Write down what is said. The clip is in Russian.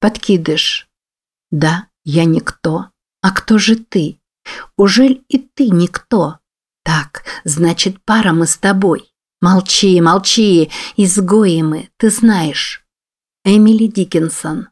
Подкидыш. Да, я никто. А кто же ты? Ужель и ты никто? Так, значит, пара мы с тобой. Молчи, молчи, изгои мы, ты знаешь. Эмили Диккенсон